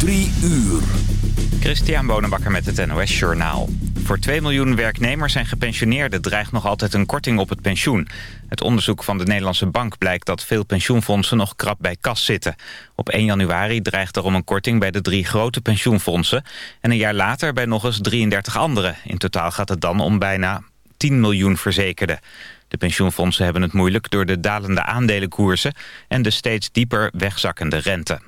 Drie uur. Christian Bonenbakker met het NOS Journaal. Voor 2 miljoen werknemers en gepensioneerden dreigt nog altijd een korting op het pensioen. Het onderzoek van de Nederlandse Bank blijkt dat veel pensioenfondsen nog krap bij kas zitten. Op 1 januari dreigt er om een korting bij de drie grote pensioenfondsen... en een jaar later bij nog eens 33 andere. In totaal gaat het dan om bijna 10 miljoen verzekerden. De pensioenfondsen hebben het moeilijk door de dalende aandelenkoersen... en de steeds dieper wegzakkende rente.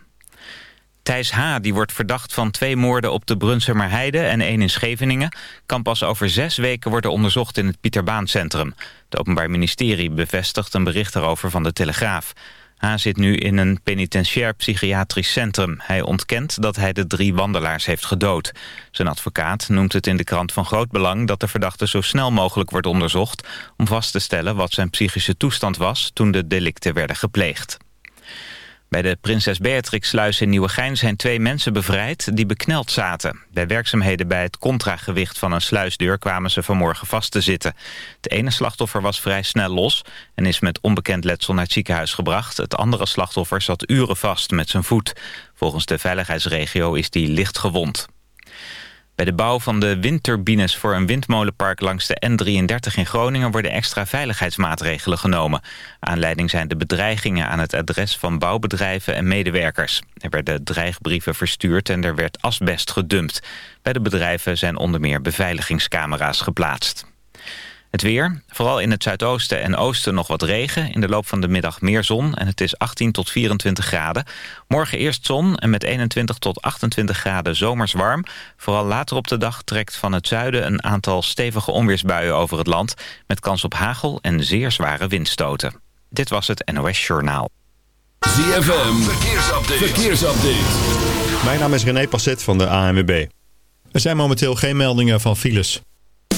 Thijs H., die wordt verdacht van twee moorden op de Brunsumer Heide en één in Scheveningen, kan pas over zes weken worden onderzocht in het Pieterbaancentrum. Het Openbaar Ministerie bevestigt een bericht daarover van de Telegraaf. H. zit nu in een penitentiair psychiatrisch centrum. Hij ontkent dat hij de drie wandelaars heeft gedood. Zijn advocaat noemt het in de krant van groot belang... dat de verdachte zo snel mogelijk wordt onderzocht... om vast te stellen wat zijn psychische toestand was... toen de delicten werden gepleegd. Bij de Prinses Beatrix-sluis in Nieuwegein zijn twee mensen bevrijd die bekneld zaten. Bij werkzaamheden bij het contragewicht van een sluisdeur kwamen ze vanmorgen vast te zitten. Het ene slachtoffer was vrij snel los en is met onbekend letsel naar het ziekenhuis gebracht. Het andere slachtoffer zat uren vast met zijn voet. Volgens de veiligheidsregio is die licht gewond. Bij de bouw van de windturbines voor een windmolenpark langs de N33 in Groningen worden extra veiligheidsmaatregelen genomen. Aanleiding zijn de bedreigingen aan het adres van bouwbedrijven en medewerkers. Er werden dreigbrieven verstuurd en er werd asbest gedumpt. Bij de bedrijven zijn onder meer beveiligingscamera's geplaatst. Het weer, vooral in het zuidoosten en oosten nog wat regen. In de loop van de middag meer zon en het is 18 tot 24 graden. Morgen eerst zon en met 21 tot 28 graden zomers warm. Vooral later op de dag trekt van het zuiden een aantal stevige onweersbuien over het land... met kans op hagel en zeer zware windstoten. Dit was het NOS Journaal. ZFM, verkeersupdate. verkeersupdate. Mijn naam is René Passet van de ANWB. Er zijn momenteel geen meldingen van files.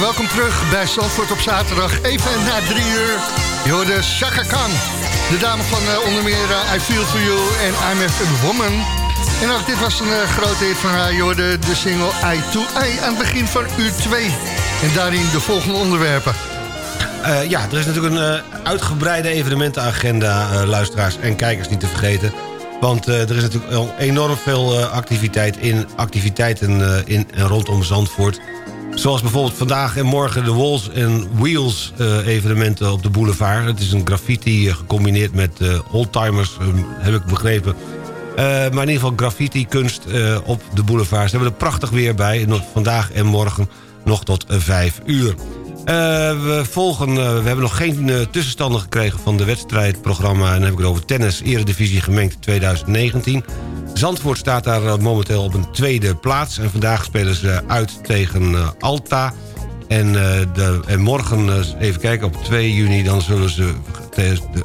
Welkom terug bij Zandvoort op zaterdag. Even na drie uur, je hoorde Khan. De dame van uh, onder meer uh, I Feel For You en I'm a Woman. En ook dit was een uh, grote hit van haar. Je de single I to I aan het begin van uur 2. En daarin de volgende onderwerpen. ja, er is natuurlijk een uitgebreide evenementenagenda, luisteraars en kijkers niet te vergeten. Want er is natuurlijk enorm veel activiteit in, activiteiten in en rondom Zandvoort. Zoals bijvoorbeeld vandaag en morgen de Walls and Wheels uh, evenementen op de boulevard. Het is een graffiti uh, gecombineerd met uh, oldtimers, heb ik begrepen. maar in ieder geval graffiti kunst op de boulevard. Ze hebben er prachtig weer bij. Vandaag en morgen nog tot vijf uur. we volgen, we hebben nog geen tussenstanden gekregen van de wedstrijdprogramma. En dan heb ik het over tennis, eredivisie gemengd 2019. Zandvoort staat daar eh, momenteel op een tweede plaats. En vandaag spelen ze uit tegen eh, Alta. En, uh, de, en morgen, even kijken, op 2 juni... dan zullen ze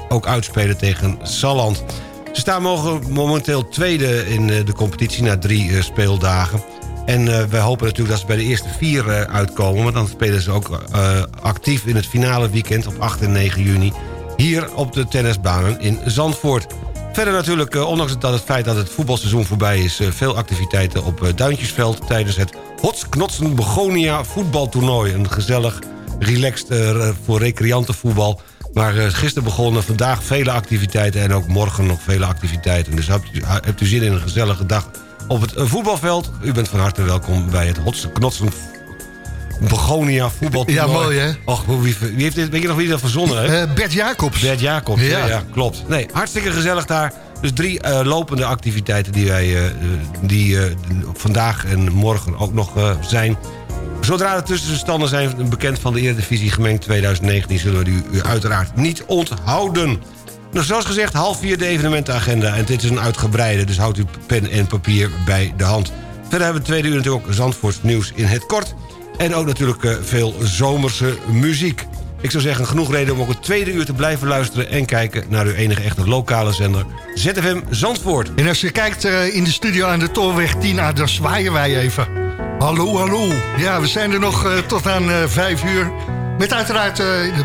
ook uitspelen tegen Salland. Ze staan momenteel tweede in de competitie na drie speeldagen. En wij hopen natuurlijk dat ze bij de eerste vier uitkomen... want dan spelen ze ook actief in het finale weekend op 8 en 9 juni... hier op de tennisbanen in Zandvoort. Verder natuurlijk, eh, ondanks dat het feit dat het voetbalseizoen voorbij is... Eh, veel activiteiten op eh, Duintjesveld tijdens het Hotsknotsen Begonia voetbaltoernooi. Een gezellig, relaxed voor recreantenvoetbal. Maar gisteren begonnen, vandaag vele activiteiten... en ook morgen nog vele activiteiten. Dus hebt u, zin in een gezellige dag op het voetbalveld? U bent van harte welkom bij het Hotsknotsen Begonia voetbaltoernooi. Ja, mooi hè? Och, wie, wie heeft dit, weet je nog wie dat verzonnen heeft? Uh, Bert Jacobs. Bert Jacobs, ja. ja, klopt. Nee, hartstikke gezellig daar. Dus drie uh, lopende activiteiten die wij uh, die, vandaag en morgen ook nog zijn. Zodra de tussenstanden zijn bekend van de Eredivisie gemengd 2019... zullen we u uiteraard niet onthouden. Nou, zoals gezegd, half vier de evenementenagenda. En dit is een uitgebreide, dus houdt u pen en papier bij de hand. Verder hebben we tweede uur natuurlijk ook Zandvoorts nieuws in het kort... En ook natuurlijk eh, veel zomerse muziek. Ik zou zeggen, genoeg reden om ook het tweede uur te blijven luisteren... en kijken naar uw enige echte lokale zender, ZFM Zandvoort. En als je kijkt uh, in de studio aan de Tolweg 10 ah, dan zwaaien wij even. Hallo, hallo. Ja, we zijn er nog uh, tot aan 5 uur. Met uiteraard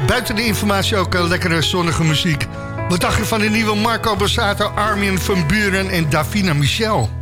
buiten de informatie ook lekkere zonnige muziek. Wat dacht van de nieuwe Marco Borsato, Armin van Buren en Davina Michel?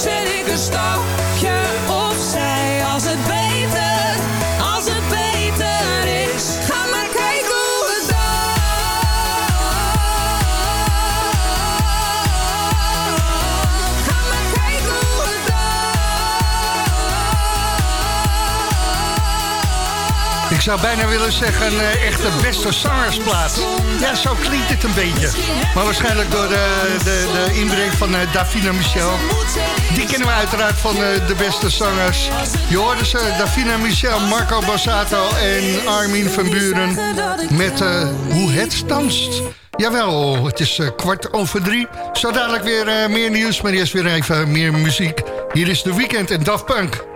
zet ik een zou bijna willen zeggen eh, echte beste zangersplaat. Ja, zo klinkt het een beetje. Maar waarschijnlijk door de, de, de inbreng van eh, Davina Michel. Die kennen we uiteraard van eh, de beste zangers. Je hoorde ze, Davina Michel, Marco Bassato en Armin van Buren... met eh, Hoe het danst. Jawel, het is eh, kwart over drie. Zo dadelijk weer eh, meer nieuws, maar eerst weer even meer muziek. Hier is de Weekend en Daft Punk.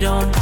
Don't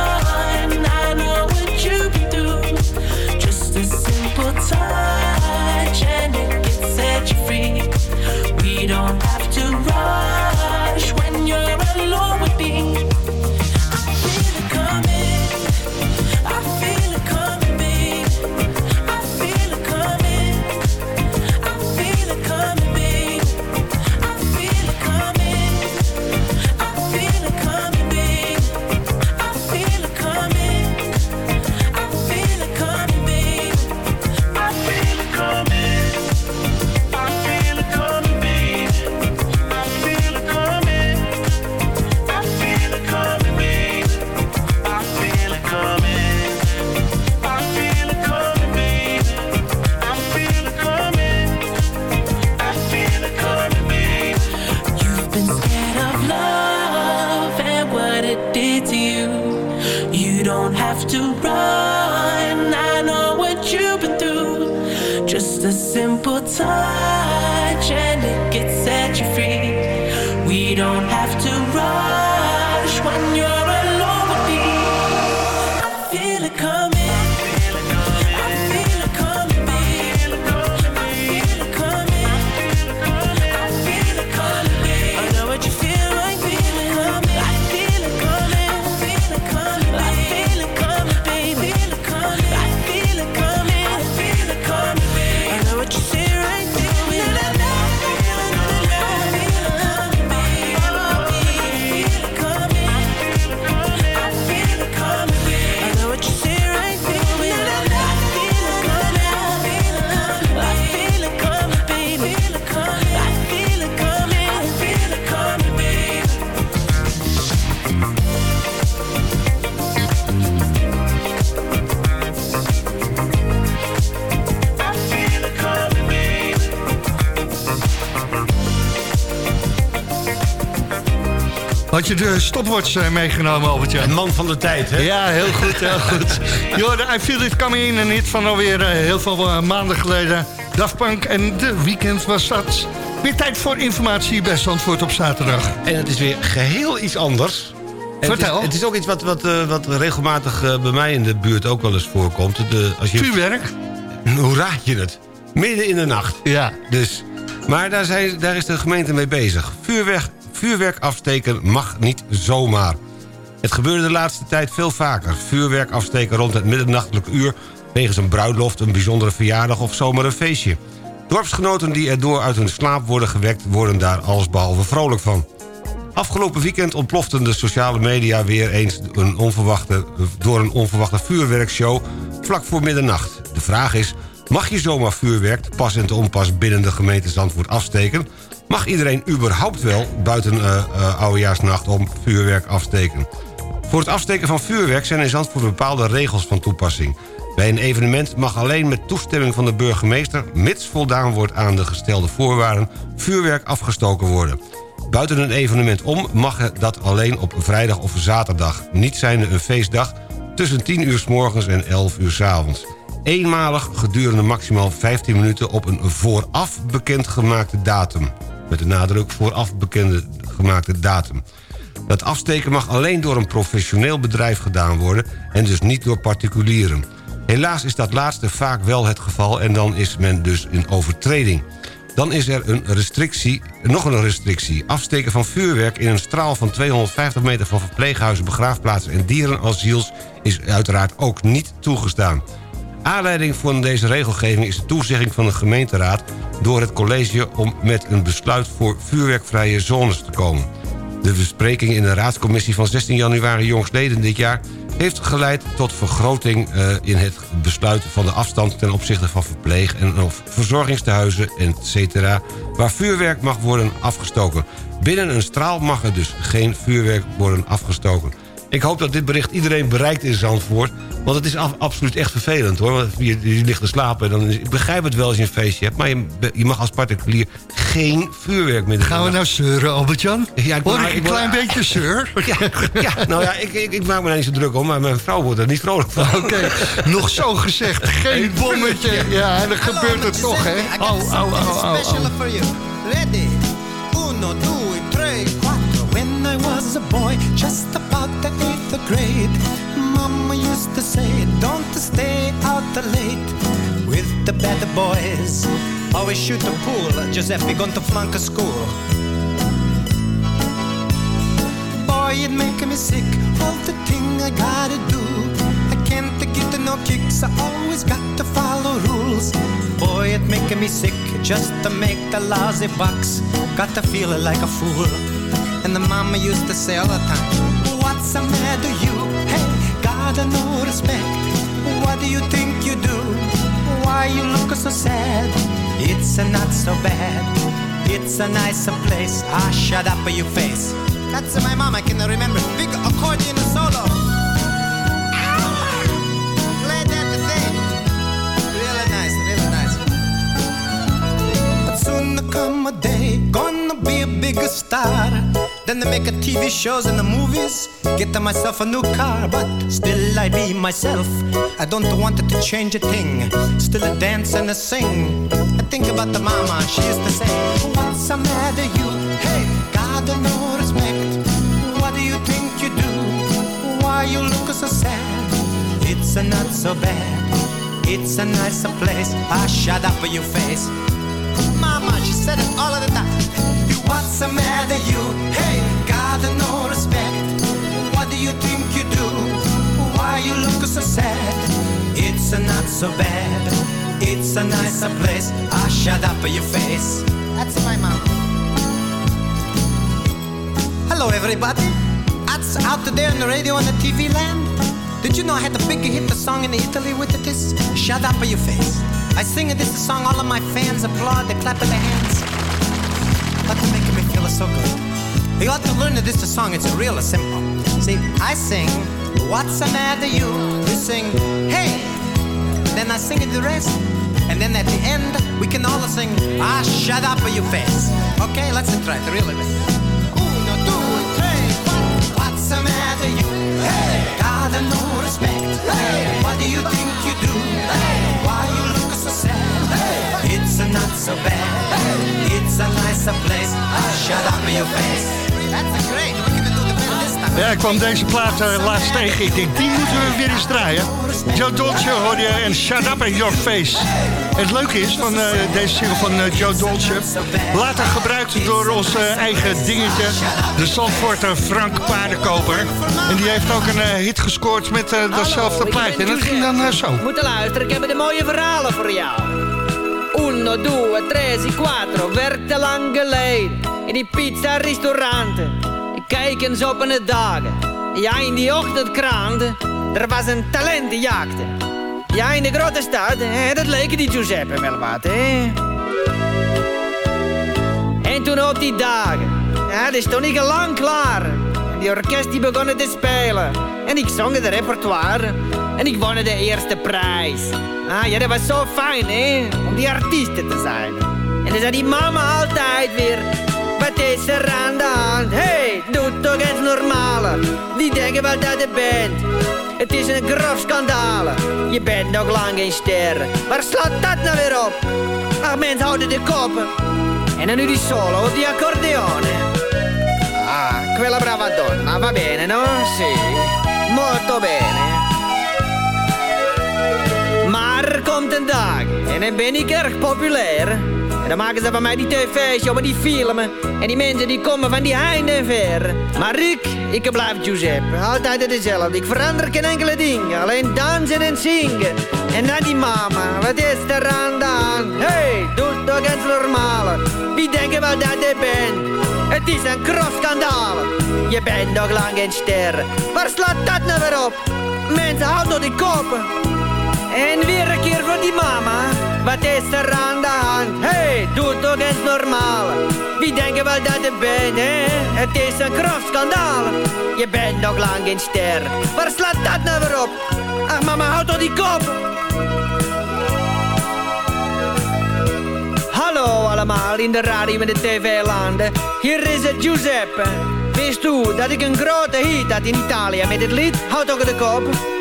We Had je de stopwatch eh, meegenomen, Albertje? Een man van de tijd, hè? Ja, heel goed, heel goed. Jorden, I Feel It Coming In, een hit van alweer uh, heel veel uh, maanden geleden. Daft Punk en de weekend was dat. Weer tijd voor informatie bij Zandvoort op zaterdag. En het is weer geheel iets anders. Vertel. Het is, het is, ook iets wat, wat, wat regelmatig bij mij in de buurt ook wel eens voorkomt. De, als je... Vuurwerk? Hoe raad je het? Midden in de nacht. Ja. Dus, maar daar, zijn, daar is de gemeente mee bezig. Vuurwerk, vuurwerk afsteken mag niet zomaar. Het gebeurde de laatste tijd veel vaker. Vuurwerk afsteken rond het middernachtelijk uur... wegens een bruiloft, een bijzondere verjaardag of zomaar een feestje. Dorpsgenoten die erdoor uit hun slaap worden gewekt... worden daar allesbehalve vrolijk van. Afgelopen weekend ontploften de sociale media weer eens een onverwachte, door een onverwachte vuurwerkshow vlak voor middernacht. De vraag is, mag je zomaar vuurwerk pas en te onpas binnen de gemeente Zandvoort afsteken? Mag iedereen überhaupt wel buiten uh, oudejaarsnacht om vuurwerk afsteken? Voor het afsteken van vuurwerk zijn in Zandvoort bepaalde regels van toepassing. Bij een evenement mag alleen met toestemming van de burgemeester... mits voldaan wordt aan de gestelde voorwaarden... vuurwerk afgestoken worden. Buiten een evenement om mag dat alleen op vrijdag of zaterdag. Niet zijnde een feestdag tussen 10 uur s morgens en 11 uur s avonds. Eenmalig gedurende maximaal 15 minuten op een vooraf bekendgemaakte datum. Met de nadruk vooraf bekende gemaakte datum. Dat afsteken mag alleen door een professioneel bedrijf gedaan worden... en dus niet door particulieren. Helaas is dat laatste vaak wel het geval en dan is men dus in overtreding. Dan is er een restrictie, nog een restrictie. Afsteken van vuurwerk in een straal van 250 meter... van verpleeghuizen, begraafplaatsen en dierenasiels... is uiteraard ook niet toegestaan. Aanleiding van deze regelgeving is de toezegging van de gemeenteraad... door het college om met een besluit voor vuurwerkvrije zones te komen. De bespreking in de raadscommissie van 16 januari jongstleden dit jaar heeft geleid tot vergroting uh, in het besluit van de afstand... ten opzichte van verpleeg- en of verzorgingstehuizen, etc. waar vuurwerk mag worden afgestoken. Binnen een straal mag er dus geen vuurwerk worden afgestoken. Ik hoop dat dit bericht iedereen bereikt in Zandvoort. Want het is af, absoluut echt vervelend hoor. Want je, je ligt te slapen. Dan is, ik begrijp het wel als je een feestje hebt. Maar je, je mag als particulier geen vuurwerk meer Gaan we nou zeuren, Albert-Jan? Ja, ik Hoor ik een klein beetje zeur? Ja, ja, nou ja, ik, ik, ik, maak me daar niet zo druk om. Maar mijn vrouw wordt er niet vrolijk van. Oké, okay. nog zo gezegd. Geen bommetje. Ja, en dan gebeurt het toch, hè? Au, au, au, au. Special for you. Ready? Uno, due, tre, quattro. When I was a boy, just about the grade. Mama used to say, don't stay out late with the bad boys. Always shoot the pool, Giuseppe going to flunk a school. Boy, it make me sick, all the thing I gotta do. I can't get no kicks, I always got to follow rules. Boy, it make me sick, just to make the lousy bucks. Got to feel like a fool. And the mama used to say all the time, What's the matter, you? Hey, gotta no respect. What do you think you do? Why you look so sad? It's a not so bad. It's a nicer place. Ah, shut up, your face. That's my mom. I can remember. Big accordion solo. Gonna be a bigger star. Then they make a TV shows and the movies. Get myself a new car, but still I be myself. I don't want it to change a thing. Still a dance and a sing. I think about the mama, she used to say, What's the matter, you? Hey, God, no respect. What do you think you do? Why you look so sad? It's a not so bad. It's a nicer place. I shut up for your face. Mama, she said it all of the time. What's the matter, you? Hey, God, no respect. What do you think you do? Why you look so sad? It's a not so bad. It's a nicer place. Ah, shut up your face. That's my mom. Hello, everybody. That's out there on the radio and the TV land. Did you know I had the big hit the song in Italy with this? Shut up your face. I sing this song, all of my fans applaud, they clap their hands. That's making me feel so good. You ought to learn that this song, it's real simple. See, I sing, what's the matter you? You sing, hey. Then I sing the rest. And then at the end, we can all sing, ah, shut up your face. Okay, let's try it really. Uno, due, tre, the matter you? Hey, got no respect. Hey, what do you think you do? Hey, why you look so sad? Hey, it's not so bad. Hey, it's a nicer place. Ah, Shut up in your face. Ja, ik kwam deze plaat uh, laatst tegen. Ik denk, die moeten we weer eens draaien. Joe Dolce hoor je en Shut Up in Your Face. Het leuke is van uh, deze single van uh, Joe Dolce... later gebruikt door ons eigen dingetje... de Zandvoorter Frank Paardenkoper. En die heeft ook een hit gescoord met datzelfde plaatje. En dat ging dan zo. Moet luisteren, ik heb de mooie verhalen voor jou. Uno, due, tre, quattro, werkte lang geleden... in die pizza-restauranten. Ik kijk eens op de dagen. Ja, in die ochtendkranten... Er was een talentenjaagde. Ja, in de grote stad, hè, dat leken die Giuseppe wel wat, hè. En toen op die dagen, ja, dat is toch niet lang klaar. Die orkest die begonnen te spelen. En ik zong het repertoire. En ik won de eerste prijs. Ah, ja, dat was zo fijn, hè, om die artiesten te zijn. En dan zei die mama altijd weer... Wat is er aan de? Hey, doe toch eens normale. Die denken wel dat je bent. Het is een grof schandaal. Je bent nog lang geen ster. Waar slaat dat nou weer op? Ach, mensen houden de koppen. En dan nu die solo op die accordeone. Ah, quella brava donna. Va bene, no? Sì. Molto bene. Maar er komt een dag. En dan ben ik erg populair. Dan maken ze van mij die tv's, jongen, die filmen. En die mensen die komen van die heinde en ver. Maar ik, ik blijf Giuseppe. Altijd dezelfde. Ik verander geen enkele ding. Alleen dansen en zingen. En dan die mama. Wat is er aan de hand? Hey, doe toch eens normale. Wie denken wel dat je bent? Het is een crosskandaal. Je bent nog lang geen ster. Waar slaat dat nou weer op? Mensen, houden die kopen. En weer een keer voor die mama. Wat is er aan de hand? Hey, doe toch eens normaal. Wie denken wel dat je bent, hè? Het is een grof schandaal. Je bent nog lang geen ster. Waar slaat dat nou weer op? Ach, mama, houd toch die kop. Hallo allemaal in de radio met de tv-landen. Hier is het Giuseppe. Wist u dat ik een grote hit had in Italië met het lied Houd toch de kop?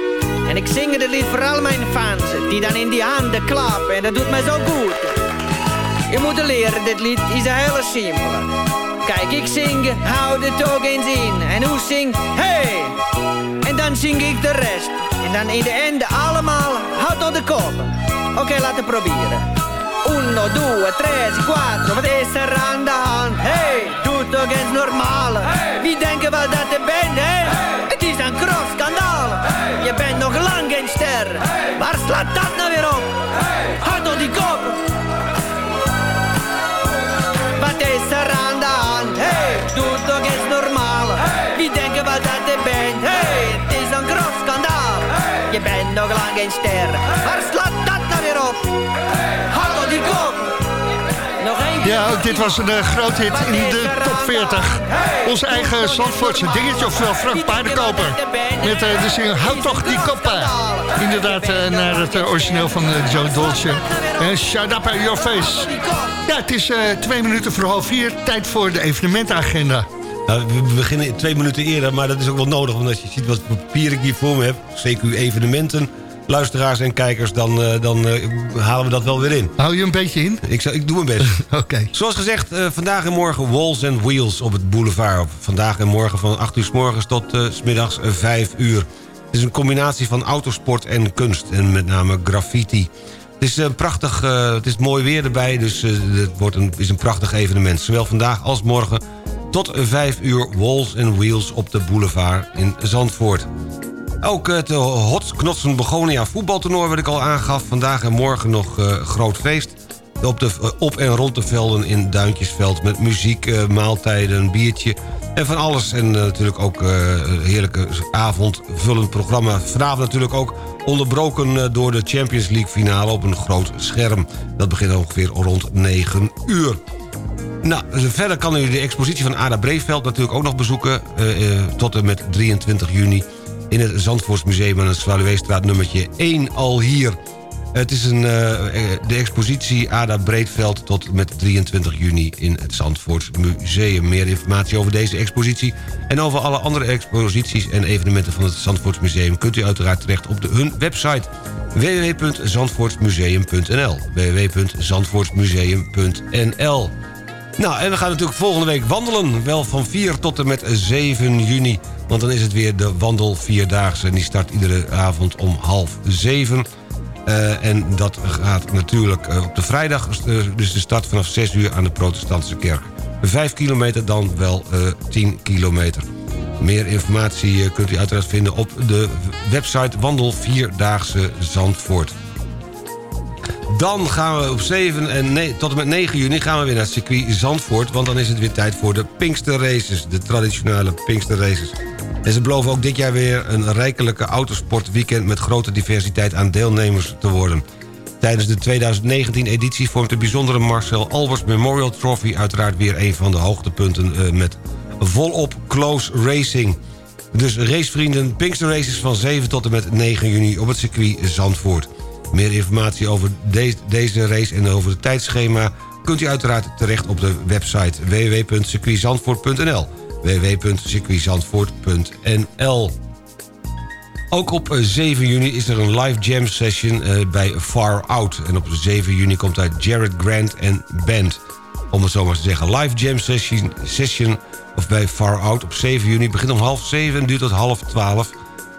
En ik zing het lied voor al mijn fans, die dan in die handen klappen. En dat doet mij zo goed. Je moet leren, dit lied is een hele simpele. Kijk, ik zing, hou het ook eens in. En hoe zing, hey! En dan zing ik de rest. En dan in de einde allemaal, houd op de kop. Oké, okay, laten we proberen. Uno, due, tre, quattro, wat is er aan de hand? Hey, doe toch eens normaal. Hey. Wie denken wel dat je bent? Hey. Bent nog lang geen ster. Hey. Waar slaat dat nou weer op? Hey. Op die kop. Wat is er aan de hand? Hey, doe toch eens normaal. Hey. Wie denken wel dat je bent? Hey, het is een grof schandaal. Hey. Je bent nog lang geen ster. Waar slaat dat nou weer op? Ja, dit was een uh, groot hit in de top 40. Onze eigen Zandvoortse dingetje, ofwel Frank Paardenkoper. Met uh, de single Houd toch die koppen. Inderdaad, uh, naar het origineel van Joe Dolce. En Shut Up Your Face. Ja, het is twee minuten voor half vier. Tijd voor de evenementagenda. Nou, we beginnen twee minuten eerder, maar dat is ook wel nodig... want als je ziet wat papier ik hier voor me heb... CQ evenementen, luisteraars en kijkers... dan, uh, dan uh, halen we dat wel weer in. Hou je een beetje in? Ik, ik doe mijn best. Oké. Okay. Zoals gezegd, uh, vandaag en morgen Walls and Wheels op het boulevard. Vandaag en morgen van 8 uur s morgens tot s middags 5 uur. Het is een combinatie van autosport en kunst. En met name graffiti. Het is, een prachtig, het is mooi weer erbij, dus het wordt een, is een prachtig evenement. Zowel vandaag als morgen tot 5 uur Walls and Wheels op de boulevard in Zandvoort. Ook het Hot Knotsen Begonia voetbaltoernooi wat ik al aangaf. Vandaag en morgen nog uh, groot feest. Op, de, op en rond de velden in Duintjesveld. Met muziek, maaltijden, biertje en van alles. En natuurlijk ook een heerlijke avondvullend programma. Vanavond natuurlijk ook onderbroken door de Champions League finale op een groot scherm. Dat begint ongeveer rond 9 uur. Nou, verder kan u de expositie van Ada Breeveld natuurlijk ook nog bezoeken... Tot en met 23 juni in het Zandvoortsmuseum aan het Zwaluweestraat nummertje 1 al hier. Het is een, eh, eh, de expositie Ada Breedveld tot met 23 juni in het Zandvoort Museum. Meer informatie over deze expositie en over alle andere exposities en evenementen van het Zandvoort Museum... kunt u uiteraard terecht op de, hun website www.zandvoortsmuseum.nl www.zandvoortsmuseum.nl nou, en we gaan natuurlijk volgende week wandelen. Wel van 4 tot en met 7 juni. Want dan is het weer de wandel Vierdaagse. En die start iedere avond om half 7. Uh, en dat gaat natuurlijk uh, op de vrijdag, uh, dus de start vanaf 6 uur aan de protestantse kerk. 5 kilometer dan wel 10 kilometer. Meer informatie kunt u uiteraard vinden op de website Wandel Vierdaagse Zandvoort. Dan gaan we op 7 en tot en met 9 juni gaan we weer naar het circuit Zandvoort... want dan is het weer tijd voor de Pinkster Races, de traditionele Pinkster Races. En ze beloven ook dit jaar weer een rijkelijke autosportweekend... met grote diversiteit aan deelnemers te worden. Tijdens de 2019-editie vormt de bijzondere Marcel Albers Memorial Trophy... uiteraard weer een van de hoogtepunten uh, met volop close racing... Dus racevrienden, Pinkster Races van 7 tot en met 9 juni op het circuit Zandvoort. Meer informatie over deze race en over het tijdschema... kunt u uiteraard terecht op de website www.circuitzandvoort.nl www.circuitzandvoort.nl Ook op 7 eh, juni is er een live jam session eh, bij Far Out. En op 7 juni komt daar Jared Grant en Band. Om het zo maar te zeggen. Live jam session, session of bij Far Out op 7 juni. Begint om half 7 en duurt tot half 12.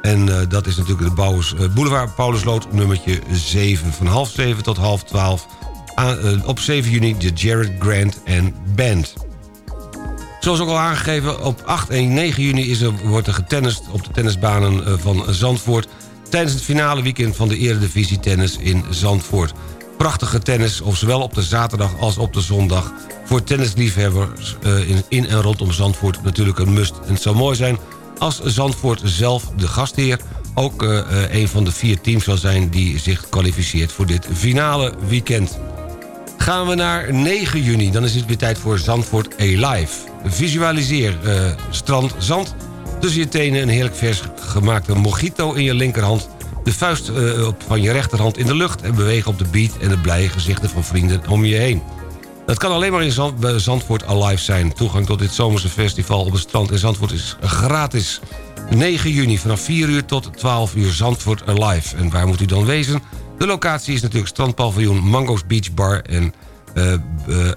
En uh, dat is natuurlijk de Bouwers, uh, Boulevard Paulusloot nummertje 7. Van half 7 tot half 12. Aan, uh, op 7 juni de Jared Grant en Band. Zoals ook al aangegeven, op 8 en 9 juni is er, wordt er getennist op de tennisbanen van Zandvoort... tijdens het finale weekend van de Eredivisie Tennis in Zandvoort. Prachtige tennis, of zowel op de zaterdag als op de zondag... voor tennisliefhebbers in, in en rondom Zandvoort natuurlijk een must. En het zou mooi zijn als Zandvoort zelf, de gastheer... ook uh, een van de vier teams zal zijn die zich kwalificeert voor dit finale weekend. Gaan we naar 9 juni, dan is het weer tijd voor Zandvoort A-Live. Visualiseer uh, strand, zand, tussen je tenen een heerlijk vers gemaakte mojito in je linkerhand... de vuist van je rechterhand in de lucht en beweeg op de beat... en de blije gezichten van vrienden om je heen. Dat kan alleen maar in Zand, Zandvoort Alive zijn. Toegang tot dit zomerse festival op het strand in Zandvoort is gratis. 9 juni vanaf 4 uur tot 12 uur Zandvoort Alive. En waar moet u dan wezen? De locatie is natuurlijk strandpaviljoen Mango's Beach Bar... en uh, uh,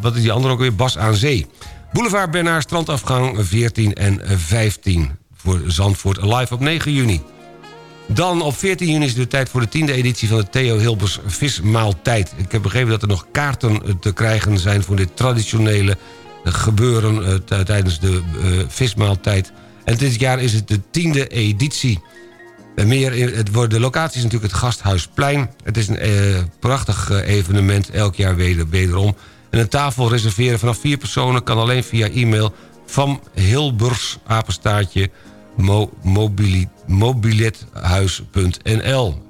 wat is die andere ook weer? Bas aan Zee. Boulevard Bernard strandafgang 14 en 15 voor Zandvoort Alive op 9 juni. Dan op 14 juni is het tijd voor de tiende editie van de Theo Hilbers Vismaaltijd. Ik heb begrepen dat er nog kaarten eh, te krijgen zijn... voor dit traditionele eh, gebeuren uh, tijdens de vismaaltijd. En dit jaar is het de tiende editie. En meer het, de locatie is natuurlijk het Gasthuisplein. Het is een prachtig evenement, elk jaar weder, wederom. En een tafel reserveren vanaf vier personen... kan alleen via e-mail van Hilbers, apenstaartje mobilethuis.nl.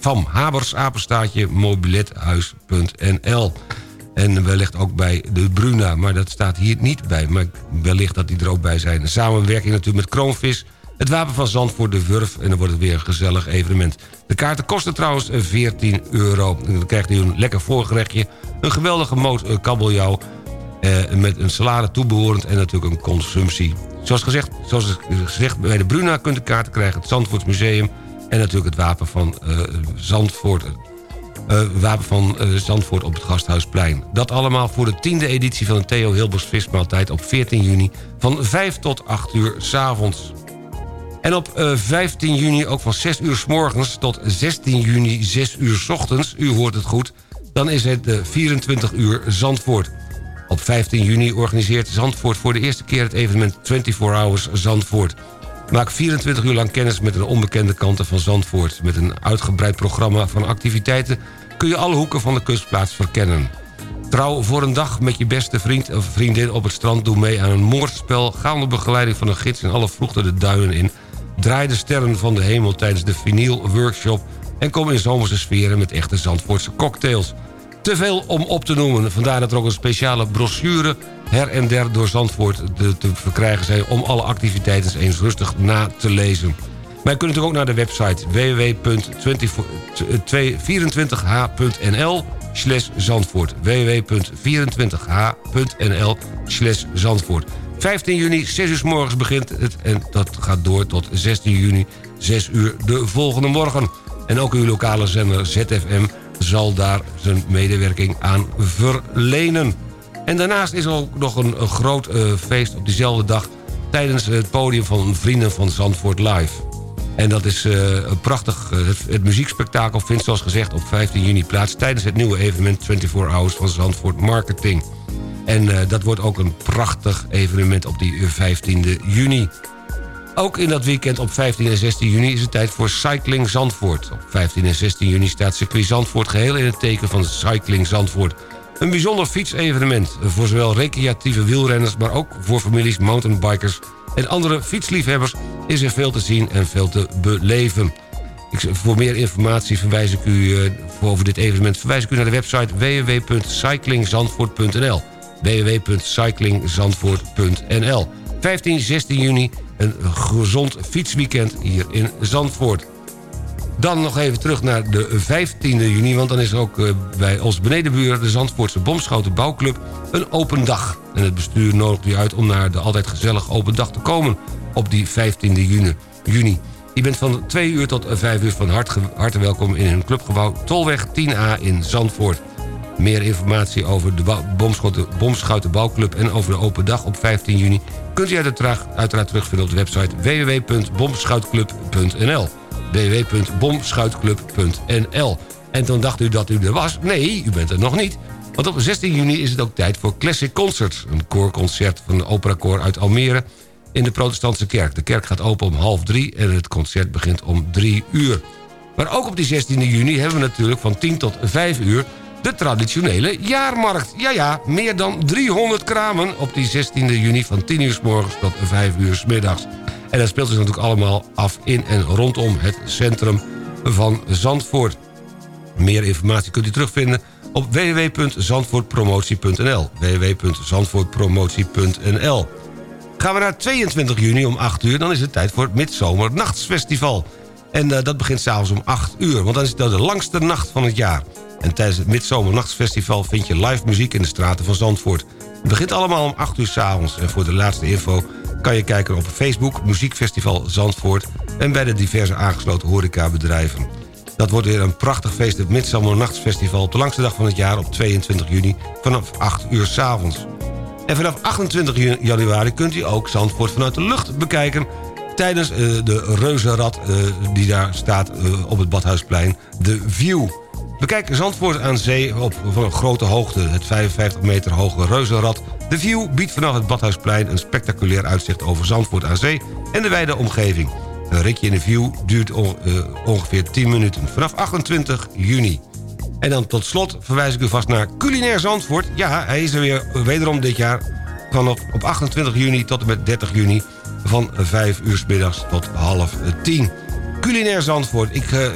Van Habers, apenstaatje, mobilethuis.nl. En wellicht ook bij de Bruna, maar dat staat hier niet bij. Maar wellicht dat die er ook bij zijn. Samenwerking natuurlijk met Kroonvis, het Wapen van Zand voor de Wurf... en dan wordt het weer een gezellig evenement. De kaarten kosten trouwens 14 euro. En dan krijgt u een lekker voorgerechtje, een geweldige moot eh, kabeljauw... Eh, met een salade toebehorend en natuurlijk een consumptie. Zoals gezegd, zoals gezegd bij de Bruna kunt u kaarten krijgen... het Zandvoortsmuseum en natuurlijk het wapen van uh, Zandvoort... Uh, wapen van Zandvoort op het Gasthuisplein. Dat allemaal voor de tiende editie van de Theo Hilbers vismaaltijd... op 14 juni van 5 tot 8 uur s'avonds. En op uh, 15 juni ook van 6 uur s morgens tot 16 juni 6 uur s ochtends... u hoort het goed, dan is het de 24 uur Zandvoort. Op 15 juni organiseert Zandvoort voor de eerste keer het evenement 24 Hours Zandvoort. Maak 24 uur lang kennis met de onbekende kanten van Zandvoort. Met een uitgebreid programma van activiteiten kun je alle hoeken van de kustplaats verkennen. Trouw voor een dag met je beste vriend of vriendin op het strand. Doe mee aan een moordspel. Ga onder begeleiding van een gids in alle vroegte de duinen in. Draai de sterren van de hemel tijdens de vinyl workshop. En kom in zomerse sferen met echte Zandvoortse cocktails. Te veel om op te noemen. Vandaar dat er ook een speciale brochure her en der door Zandvoort te, verkrijgen zijn... om alle activiteiten eens rustig na te lezen. Maar je kunt natuurlijk ook naar de website www.24h.nl slash Zandvoort. www.24h.nl slash Zandvoort. 15 juni, 6 uur s morgens begint het en dat gaat door tot 16 juni, 6 uur de volgende morgen. En ook uw lokale zender ZFM zal daar zijn medewerking aan verlenen. En daarnaast is er ook nog een, groot uh, feest op diezelfde dag... tijdens het podium van Vrienden van Zandvoort Live. En dat is uh, een prachtig... Uh, het, het muziekspektakel vindt zoals gezegd op 15 juni plaats... tijdens het nieuwe evenement 24 Hours van Zandvoort Marketing. En dat wordt ook een prachtig evenement op die 15 juni. Ook in dat weekend op 15 en 16 juni is het tijd voor Cycling Zandvoort. Op 15 en 16 juni staat circuit Zandvoort geheel in het teken van Cycling Zandvoort. Een bijzonder fietsevenement voor zowel recreatieve wielrenners... maar ook voor families, mountainbikers en andere fietsliefhebbers... is er veel te zien en veel te beleven. Voor meer informatie verwijs ik u uh, over dit evenement... verwijs ik u naar de website www.cyclingzandvoort.nl www.cyclingzandvoort.nl 15, 16 juni een gezond fietsweekend hier in Zandvoort. Dan nog even terug naar de 15e juni... want dan is er ook uh, bij ons benedenbuur... de Zandvoortse Bomschoten Bouwclub een open dag. En het bestuur nodigt u uit om naar de altijd gezellig open dag te komen... op die 15e juni. juni. Je bent van 2 uur tot 5 uur van harte welkom in hun clubgebouw... Tolweg 10A in Zandvoort. Meer informatie over de Bomschoten Bouwclub... en over de open dag op 15 juni... kunt u uiteraard, terugvinden op de website www.bomschoutclub.nl www.bomschuitclub.nl. En toen dacht u dat u er was. Nee, u bent er nog niet. Want op 16 juni is het ook tijd voor Classic Concert. Een koorconcert van de operakoor uit Almere in de protestantse kerk. De kerk gaat open om half drie en het concert begint om drie uur. Maar ook op die 16 juni hebben we natuurlijk van 10 tot 5 uur... de traditionele jaarmarkt. Ja, ja, meer dan 300 kramen op die 16 juni van 10 uur s morgens tot 5 uur s middags. En dat speelt zich natuurlijk allemaal af in en rondom het centrum van Zandvoort. Meer informatie kunt u terugvinden op www.zandvoortpromotie.nl www.zandvoortpromotie.nl Gaan we naar 22 juni om 8 uur... dan is het tijd voor het Midsomernachtsfestival. En uh, dat begint s'avonds om 8 uur, want dan is het de langste nacht van het jaar. En tijdens het Midsomernachtsfestival vind je live muziek in de straten van Zandvoort. Het begint allemaal om 8 uur s'avonds. En voor de laatste info kan je kijken op Facebook Muziekfestival Zandvoort... en bij de diverse aangesloten horecabedrijven. Dat wordt weer een prachtig feest, het Midsomernachtsfestival... op de langste dag van het jaar op 22 juni vanaf 8 uur s'avonds. En vanaf 28 januari kunt u ook Zandvoort vanuit de lucht bekijken... tijdens uh, de reuzenrad uh, die daar staat uh, op het Badhuisplein, de View... Bekijk Zandvoort aan zee op van een grote hoogte. Het 55 meter hoge reuzenrad de View biedt vanaf het Badhuisplein een spectaculair uitzicht over Zandvoort aan zee en de wijde omgeving. Een ritje in de View duurt ongeveer 10 minuten, vanaf 28 juni. En dan tot slot verwijs ik u vast naar Culinair Zandvoort. Ja, hij is er weer wederom dit jaar vanaf op 28 juni tot en met 30 juni... van 5 uur middags tot half 10. Culinair Zandvoort, ik uh,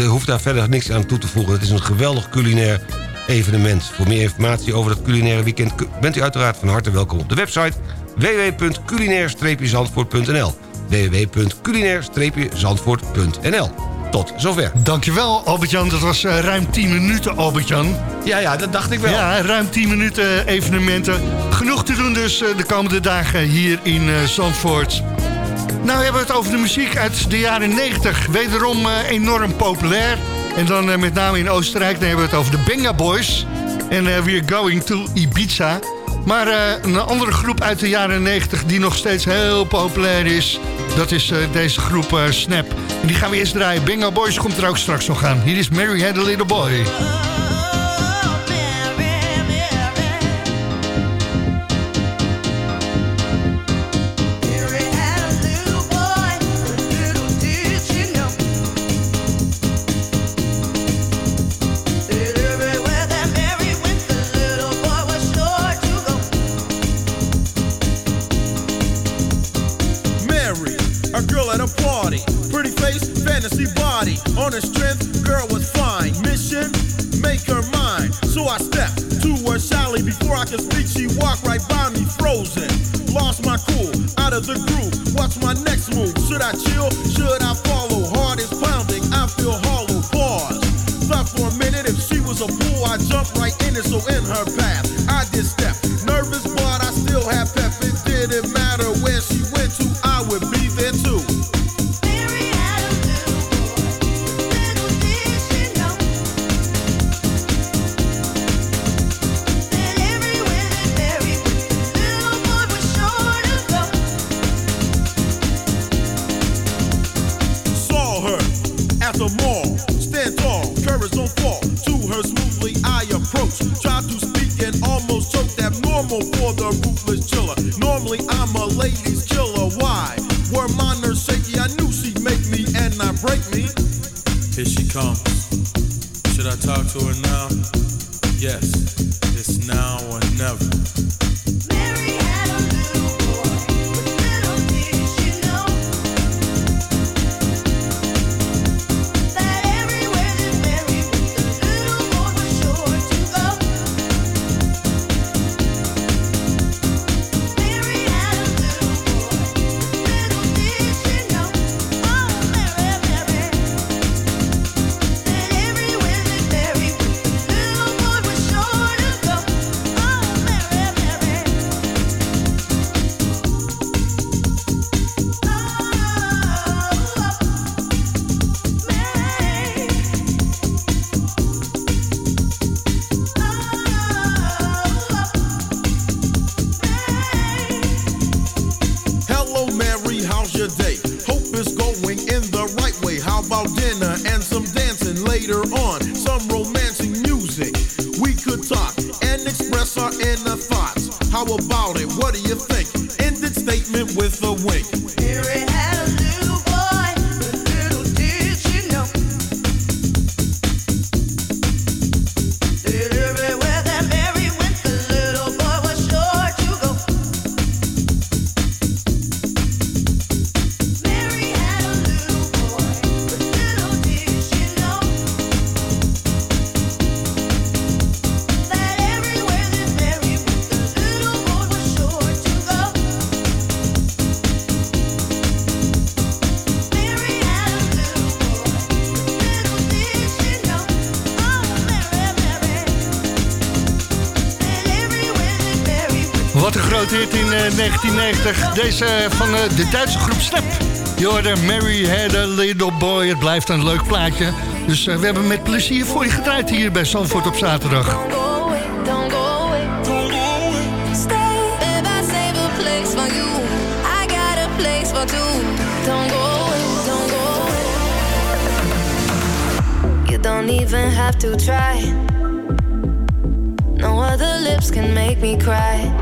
hoef daar verder niks aan toe te voegen. Het is een geweldig culinair evenement. Voor meer informatie over het culinaire weekend... bent u uiteraard van harte welkom op de website www.culinair-zandvoort.nl www.culinair-zandvoort.nl Tot zover. Dankjewel Albert-Jan, dat was uh, ruim 10 minuten Albert-Jan. Ja, ja, dat dacht ik wel. Ja, ruim 10 minuten evenementen. Genoeg te doen dus uh, de komende dagen hier in uh, Zandvoort. Nou we hebben het over de muziek uit de jaren 90. Wederom enorm populair. En dan uh, met name in Oostenrijk, dan hebben we het over de Benga Boys. En uh, We're Going to Ibiza. Maar een andere groep uit de jaren 90 die nog steeds heel populair is... dat is deze groep Snap. En die gaan we eerst draaien. Benga Boys komt er ook straks nog aan. Hier is Mary Had a Little Boy. Speak, she walked right by me, frozen. Lost my cool. Out of the groove. What's my next move? Should I chill? Should killer. Why? Were my nerves shaky? I knew she'd make me and not break me. Here she comes. Should I talk to her now? Yes, it's now or never. Een grote hit in eh, 1990. Deze eh, van eh, de Duitse groep Step. Je hoorde Mary had a little boy. Het blijft een leuk plaatje. Dus eh, we hebben met plezier voor je gedraaid hier bij Zandvoort op zaterdag. Don't go. Don't go. You don't even have to try. No other lips can make me cry.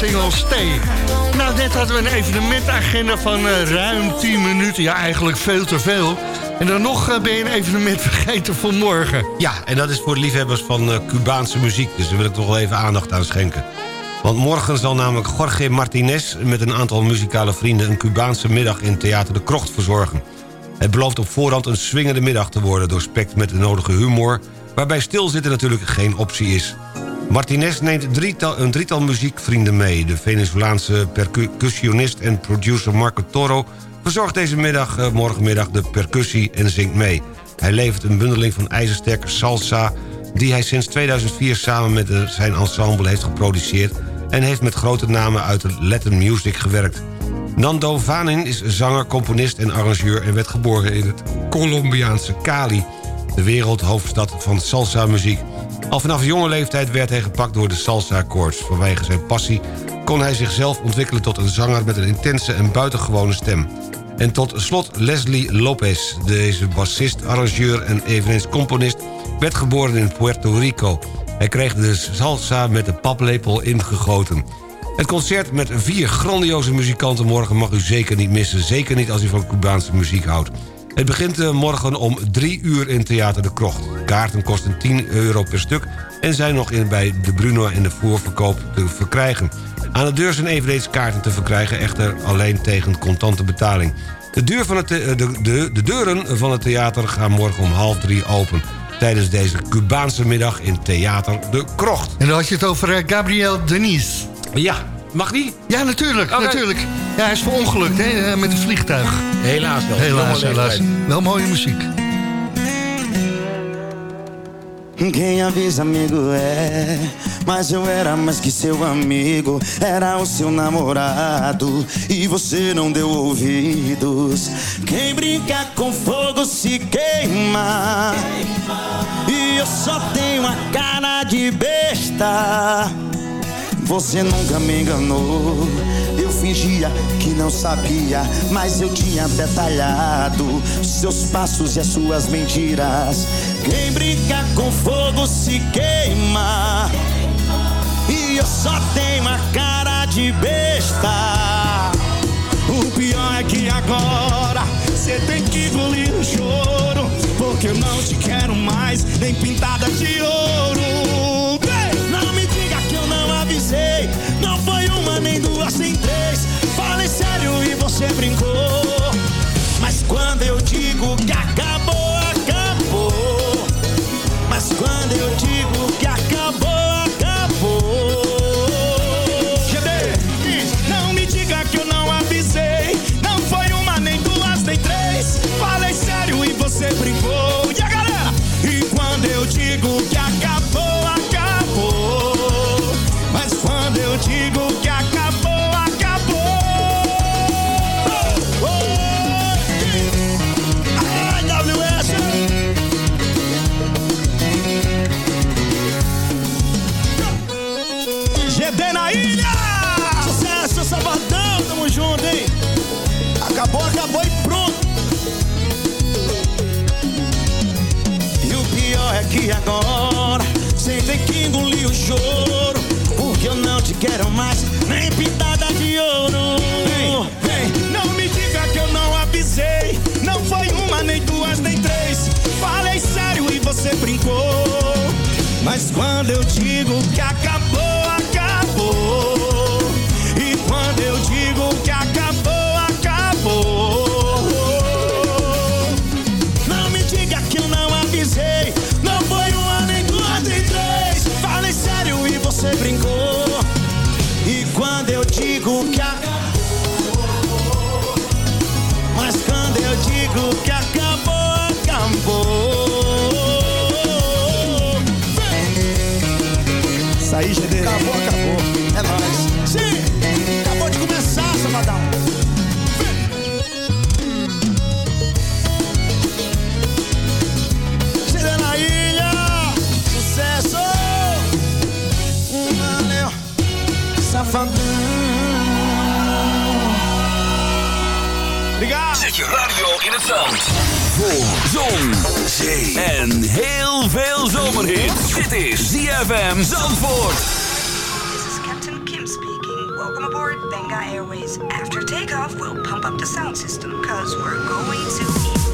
single Stay. Nou, net hadden we een evenementagenda van eh, ruim 10 minuten. Ja, eigenlijk veel te veel. En dan nog eh, ben je een evenement vergeten voor morgen. Ja, en dat is voor liefhebbers van eh, Cubaanse muziek. Dus daar wil ik toch wel even aandacht aan schenken. Want morgen zal namelijk Jorge Martinez met een aantal muzikale vrienden... een Cubaanse middag in Theater de Krocht verzorgen. Het belooft op voorhand een swingende middag te worden... doorspekt met de nodige humor... waarbij stilzitten natuurlijk geen optie is. Martinez neemt een drietal muziekvrienden mee. De Venezolaanse percussionist en producer Marco Toro... verzorgt deze middag, eh, morgenmiddag de percussie en zingt mee. Hij levert een bundeling van ijzersterke salsa... die hij sinds 2004 samen met eh, zijn ensemble heeft geproduceerd... en heeft met grote namen uit de Latin music gewerkt. Nando Vanin is zanger, componist en arrangeur... en werd geboren in het Colombiaanse Cali... de wereldhoofdstad van salsa-muziek. Al vanaf jonge leeftijd werd hij gepakt door de salsa-koorts. Vanwege zijn passie kon hij zichzelf ontwikkelen tot een zanger... met een intense en buitengewone stem. En tot slot Leslie Lopez. Deze bassist, arrangeur en eveneens componist... werd geboren in Puerto Rico. Hij kreeg de salsa met de paplepel ingegoten. Het concert met vier grandioze muzikanten morgen mag u zeker niet missen. Zeker niet als u van Cubaanse muziek houdt. Het begint eh, morgen om drie uur in Theater de Krocht. Kaarten kosten 10 euro per stuk... en zijn nog in, bij de Bruno in de voorverkoop te verkrijgen. Aan de deur zijn eveneens kaarten te verkrijgen... echter alleen tegen contante betaling. De, deur van het, de, de, de deuren van het theater gaan morgen om half drie open... tijdens deze Cubaanse middag in Theater de Krocht. En dan had je het over eh, Gabriel Denis. Ja, mag die? Ja, natuurlijk, Oké. natuurlijk. Ja, hij is verongelukt hè, eh, met een vliegtuig. Helaas wel. Helaas, Wel helaas. Wel mooie muziek. Quem avisa amigo é, mas eu era mais que seu amigo, era o seu namorado e você não deu ouvidos. Quem brinca com fogo se queima, e eu só tenho a cara de besta. Você nunca me enganou. Eu fingia que não sabia, mas eu tinha detalhado seus passos e as suas mentiras. Quem brinca com fogo se queima. E eu só tenho a cara de besta. O pior é que agora você tem que engolir o choro. Porque eu não te quero mais, nem pintada de ouro. Engolir o choro Porque eu não te quero mais Nem pintada de ouro. Vem, vem, não me diga que eu não avisei Não foi uma, nem duas, nem três. Falei sério e você brincou. Mas quando eu digo que acabou, Acabou, acabou. É nóis. Sim, acabou de começar, Sabadão. CD na ilha, sucesso. Valeu, safadão. Obrigado. Zet je radio in het zand. Voor zon, zee en heel veel zomerhit. Dit is ZFM Zandvoort. Airways. After takeoff, we'll pump up the sound system because we're going to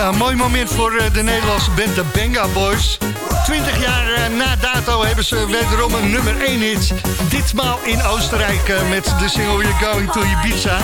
Ja, mooi moment voor eh, de Nederlandse band de Benga Boys. 20 jaar eh, na dato hebben ze wederom een nummer 1 hit. Ditmaal in Oostenrijk eh, met de single You're Going to Ibiza.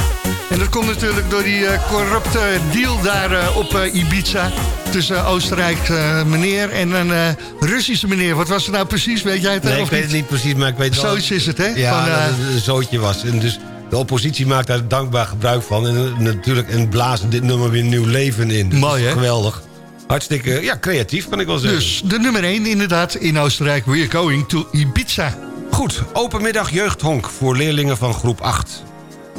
En dat komt natuurlijk door die corrupte deal daar op Ibiza. Tussen Oostenrijk meneer en een Russische meneer. Wat was het nou precies? Weet jij het Nee, ik weet het niet precies, maar ik weet wel... Zoiets is het, hè? Ja, Van, dat het een zootje was. En dus de oppositie maakt daar dankbaar gebruik van. En eh, natuurlijk en blazen dit nummer weer nieuw leven in. Mooi, hè? Geweldig. Hartstikke ja, creatief, kan ik wel zeggen. Dus de nummer 1 inderdaad in Oostenrijk. We're going to Ibiza. Goed, open middag jeugdhonk voor leerlingen van groep 8.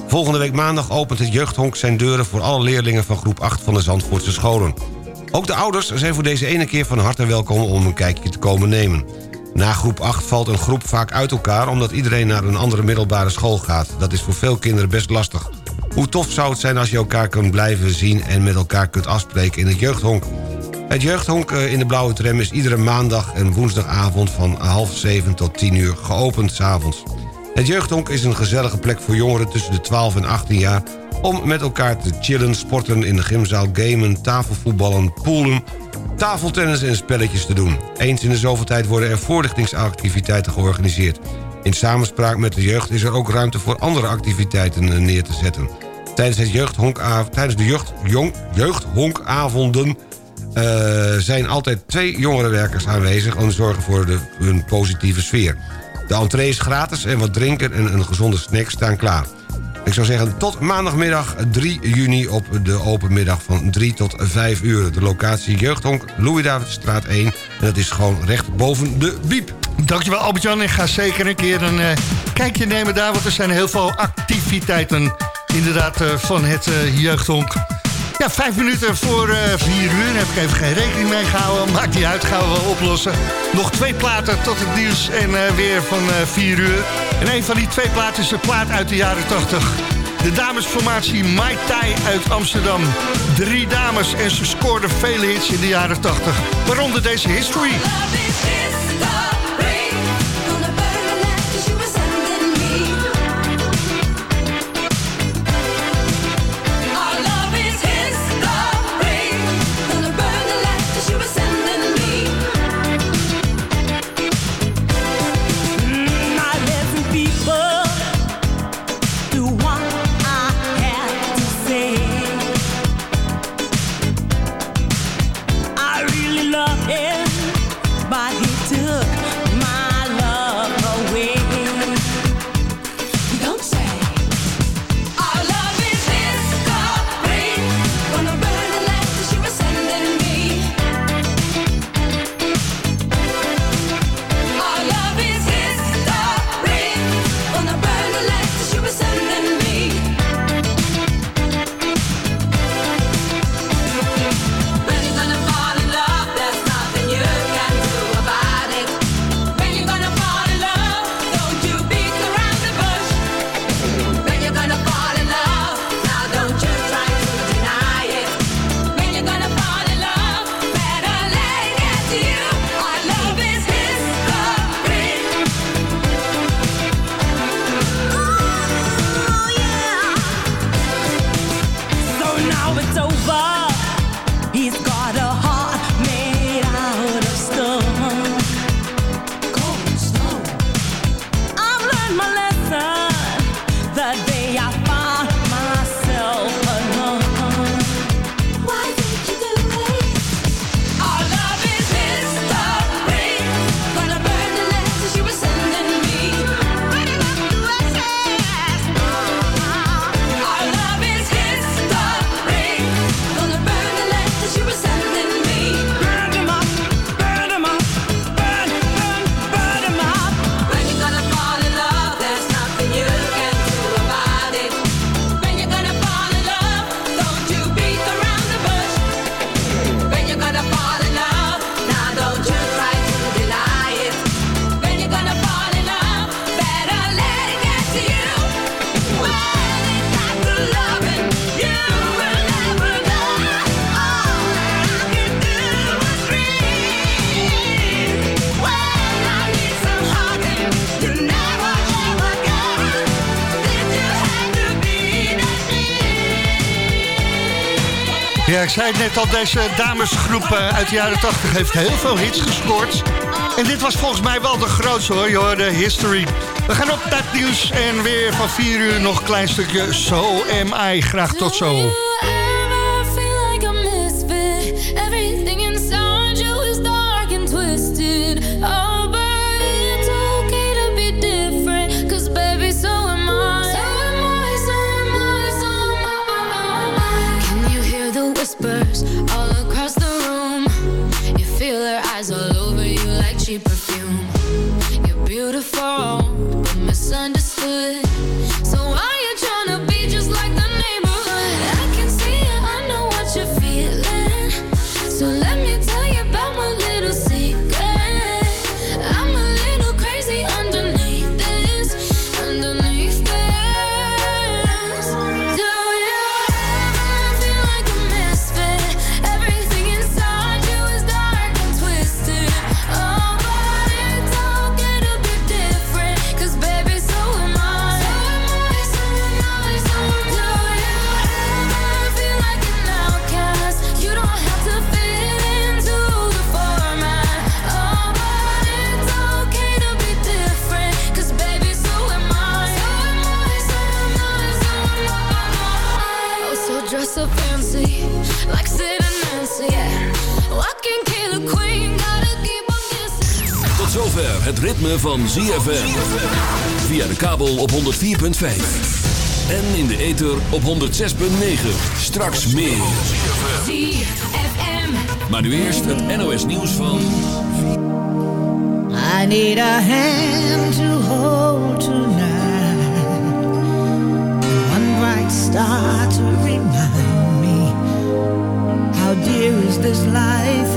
Volgende week maandag opent het jeugdhonk zijn deuren... voor alle leerlingen van groep 8 van de Zandvoortse scholen. Ook de ouders zijn voor deze ene keer van harte welkom... om een kijkje te komen nemen. Na groep 8 valt een groep vaak uit elkaar... omdat iedereen naar een andere middelbare school gaat. Dat is voor veel kinderen best lastig. Hoe tof zou het zijn als je elkaar kunt blijven zien... en met elkaar kunt afspreken in het jeugdhonk. Het jeugdhonk eh, in de Blauwe Tram is iedere maandag en woensdagavond... van half zeven tot tien uur geopend s'avonds. Het jeugdhonk is een gezellige plek voor jongeren tussen de 12 en 18 jaar... om met elkaar te chillen, sporten in de gymzaal, gamen, tafelvoetballen, poelen... tafeltennis en spelletjes te doen. Eens in de zoveel tijd worden er voorlichtingsactiviteiten georganiseerd. In samenspraak met de jeugd is er ook ruimte voor andere activiteiten eh, neer te zetten. Tijdens, het tijdens de jeugd, jeugdhonkavonden uh, zijn altijd twee jongerenwerkers aanwezig... om te zorgen voor de, een positieve sfeer. De entree is gratis en wat drinken en een gezonde snack staan klaar. Ik zou zeggen tot maandagmiddag 3 juni op de open middag van 3 tot 5 uur. De locatie Jeugdhonk Louis Davidstraat 1. En dat is gewoon recht boven de biep. Dankjewel Albert-Jan. Ik ga zeker een keer een uh, kijkje nemen daar... want er zijn heel veel activiteiten inderdaad uh, van het uh, Jeugdhonk. Ja, vijf minuten voor uh, vier uur. Heb ik even geen rekening mee gehouden. Maakt niet uit, gaan we wel oplossen. Nog twee platen tot het nieuws en uh, weer van uh, vier uur. En een van die twee platen is een plaat uit de jaren 80. De damesformatie Mai Tai uit Amsterdam. Drie dames en ze scoorden vele hits in de jaren 80. Waaronder deze History. Zei het net al, deze damesgroep eh, uit de jaren 80 heeft heel veel hits gescoord. En dit was volgens mij wel de grootste hoor, je History. We gaan op dat nieuws en weer van 4 uur nog een klein stukje So Am I. Graag tot zo. eyes all over you like cheap perfume. You're beautiful, but misunderstood het ritme van ZFM. Via de kabel op 104.5. En in de ether op 106.9. Straks meer. ZFM. Maar nu eerst het NOS nieuws van... I need a hand to hold tonight. One bright star to remind me how dear is this life,